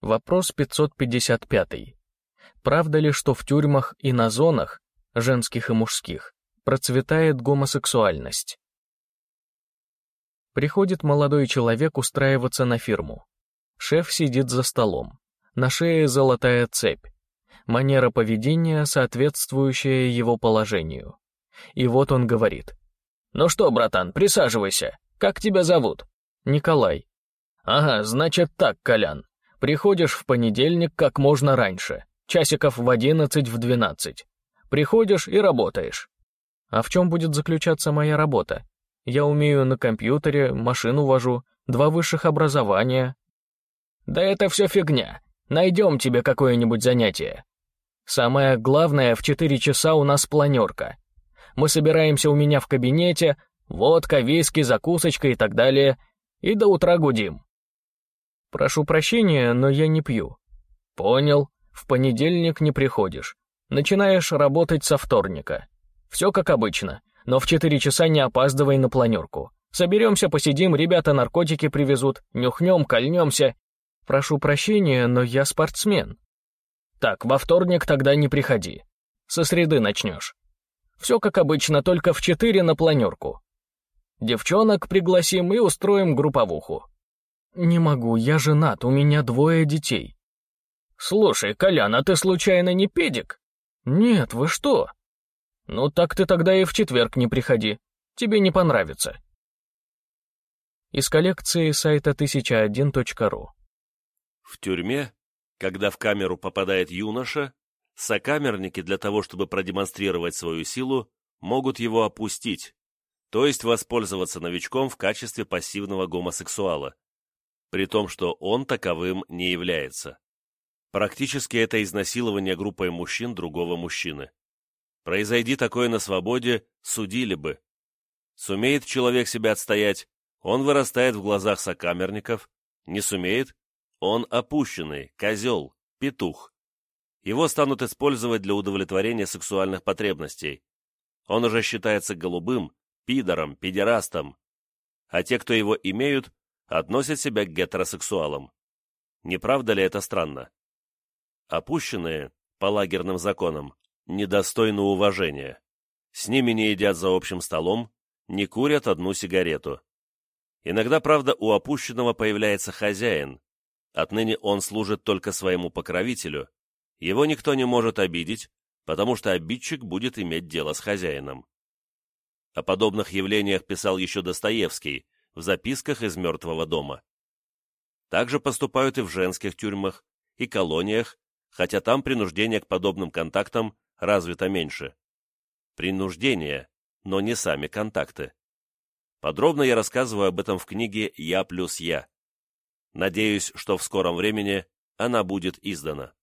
Вопрос 555. Правда ли, что в тюрьмах и на зонах, женских и мужских, процветает гомосексуальность? Приходит молодой человек устраиваться на фирму. Шеф сидит за столом. На шее золотая цепь. Манера поведения, соответствующая его положению. И вот он говорит. «Ну что, братан, присаживайся. Как тебя зовут?» «Николай». «Ага, значит так, Колян. Приходишь в понедельник как можно раньше, часиков в одиннадцать, в двенадцать. Приходишь и работаешь. А в чем будет заключаться моя работа? Я умею на компьютере, машину вожу, два высших образования. Да это все фигня. Найдем тебе какое-нибудь занятие. Самое главное, в четыре часа у нас планерка. Мы собираемся у меня в кабинете, водка, виски, закусочка и так далее, и до утра гудим. Прошу прощения, но я не пью. Понял, в понедельник не приходишь. Начинаешь работать со вторника. Все как обычно, но в четыре часа не опаздывай на планерку. Соберемся, посидим, ребята наркотики привезут, нюхнем, кольнемся. Прошу прощения, но я спортсмен. Так, во вторник тогда не приходи. Со среды начнешь. Все как обычно, только в четыре на планерку. Девчонок пригласим и устроим групповуху. Не могу, я женат, у меня двое детей. Слушай, Колян, а ты случайно не педик? Нет, вы что? Ну так ты тогда и в четверг не приходи. Тебе не понравится. Из коллекции сайта 1001.ru В тюрьме, когда в камеру попадает юноша, сокамерники для того, чтобы продемонстрировать свою силу, могут его опустить, то есть воспользоваться новичком в качестве пассивного гомосексуала, при том, что он таковым не является. Практически это изнасилование группой мужчин другого мужчины. Произойди такое на свободе, судили бы. Сумеет человек себя отстоять, он вырастает в глазах сокамерников, не сумеет, он опущенный, козел, петух. Его станут использовать для удовлетворения сексуальных потребностей. Он уже считается голубым, пидором, педерастом. А те, кто его имеют, относят себя к гетеросексуалам. Не правда ли это странно? Опущенные, по лагерным законам, недостойны уважения. С ними не едят за общим столом, не курят одну сигарету. Иногда, правда, у опущенного появляется хозяин. Отныне он служит только своему покровителю. Его никто не может обидеть, потому что обидчик будет иметь дело с хозяином. О подобных явлениях писал еще Достоевский в записках из «Мертвого дома». Также поступают и в женских тюрьмах, и колониях, хотя там принуждение к подобным контактам развито меньше. Принуждение, но не сами контакты. Подробно я рассказываю об этом в книге «Я плюс я». Надеюсь, что в скором времени она будет издана.